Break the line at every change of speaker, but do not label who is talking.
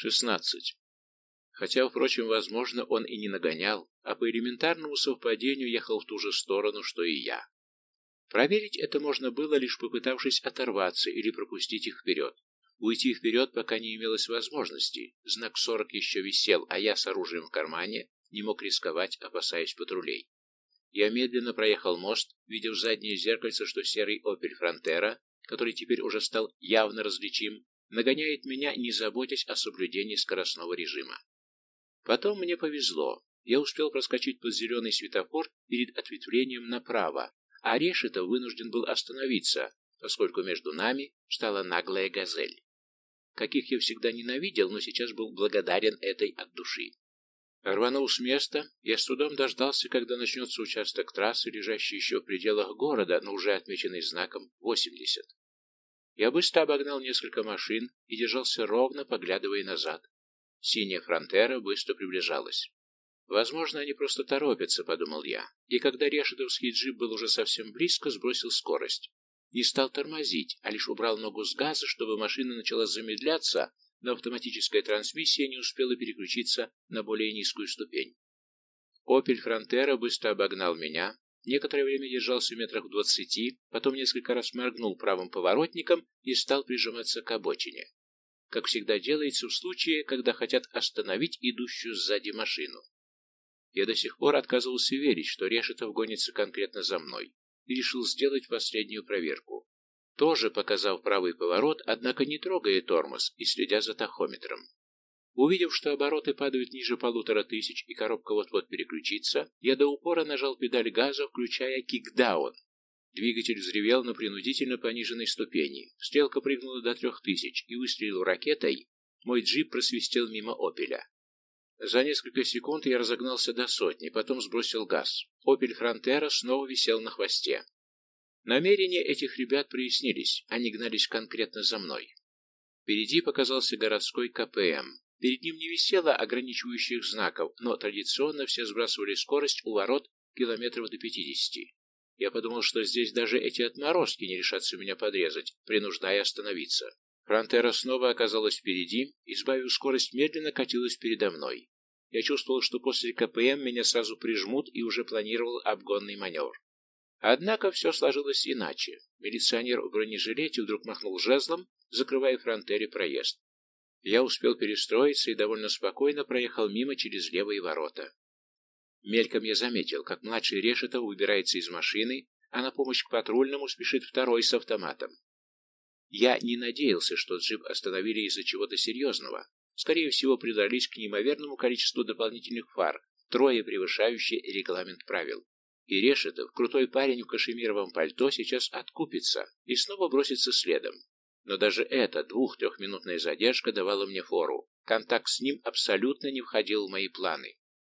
16. Хотя, впрочем, возможно, он и не нагонял, а по элементарному совпадению ехал в ту же сторону, что и я. Проверить это можно было, лишь попытавшись оторваться или пропустить их вперед. Уйти вперед пока не имелось возможности. Знак 40 еще висел, а я с оружием в кармане не мог рисковать, опасаясь патрулей. Я медленно проехал мост, видя в заднее зеркальце, что серый «Опель Фронтера», который теперь уже стал явно различим, нагоняет меня, не заботясь о соблюдении скоростного режима. Потом мне повезло. Я успел проскочить под зеленый светофор перед ответвлением направо, а Решетов вынужден был остановиться, поскольку между нами стала наглая газель. Каких я всегда ненавидел, но сейчас был благодарен этой от души. Рванул с места, я с трудом дождался, когда начнется участок трассы, лежащий еще в пределах города, но уже отмеченный знаком 80. Я быстро обогнал несколько машин и держался ровно, поглядывая назад. Синяя фронтера быстро приближалась. Возможно, они просто торопятся, подумал я, и когда решетовский джип был уже совсем близко, сбросил скорость. Не стал тормозить, а лишь убрал ногу с газа, чтобы машина начала замедляться, но автоматическая трансмиссия не успела переключиться на более низкую ступень. «Опель Фронтера» быстро обогнал меня, некоторое время держался в метрах в двадцати, потом несколько раз моргнул правым поворотником и стал прижиматься к обочине. Как всегда делается в случае, когда хотят остановить идущую сзади машину. Я до сих пор отказывался верить, что Решетов гонится конкретно за мной, и решил сделать последнюю проверку тоже показав правый поворот, однако не трогая тормоз и следя за тахометром. Увидев, что обороты падают ниже полутора тысяч и коробка вот-вот переключится, я до упора нажал педаль газа, включая кикдаун. Двигатель взревел на принудительно пониженной ступени. Стрелка прыгнула до трех тысяч и выстрелил ракетой. Мой джип просвистел мимо «Опеля». За несколько секунд я разогнался до сотни, потом сбросил газ. «Опель Фронтера» снова висел на хвосте. Намерения этих ребят прояснились, они гнались конкретно за мной. Впереди показался городской КПМ. Перед ним не висело ограничивающих знаков, но традиционно все сбрасывали скорость у ворот километров до 50. Я подумал, что здесь даже эти отморозки не решатся меня подрезать, принуждая остановиться. Фронтера снова оказалась впереди и, сбавив скорость, медленно катилась передо мной. Я чувствовал, что после КПМ меня сразу прижмут и уже планировал обгонный маневр. Однако все сложилось иначе. Милиционер в бронежилете вдруг махнул жезлом, закрывая фронтере проезд. Я успел перестроиться и довольно спокойно проехал мимо через левые ворота. Мельком я заметил, как младший Решетов выбирается из машины, а на помощь к патрульному спешит второй с автоматом. Я не надеялся, что джип остановили из-за чего-то серьезного. Скорее всего, придрались к неимоверному количеству дополнительных фар, трое превышающие регламент правил. И Решетов, крутой парень в кашемировом пальто, сейчас откупится и снова бросится следом. Но даже эта двух-трехминутная задержка давала мне фору. Контакт с ним абсолютно не входил в мои планы.